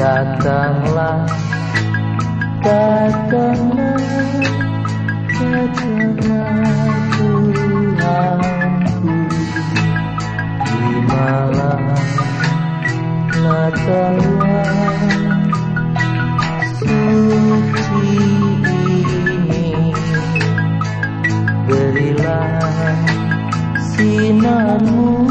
Datanglah, datanglah, datanglah Tuhanku. Di malam Natal suci ini Berilah sinarmu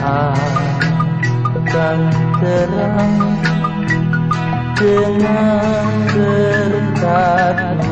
akan terang Dengan berkatmu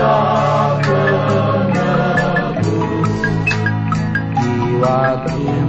Radha